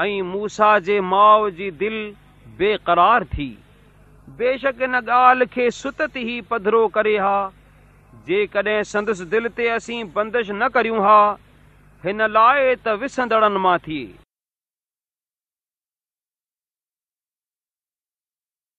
ऐं मूसा जे माउ जी दिल बेक़रार थी बेशक इन ॻाल्हि खे सुत ई पधरो करे हा जेकॾहिं संदसि दिलि ते असीं बंदिश न करियूं हा हिन लाइ त विसंदड़नि मां थिए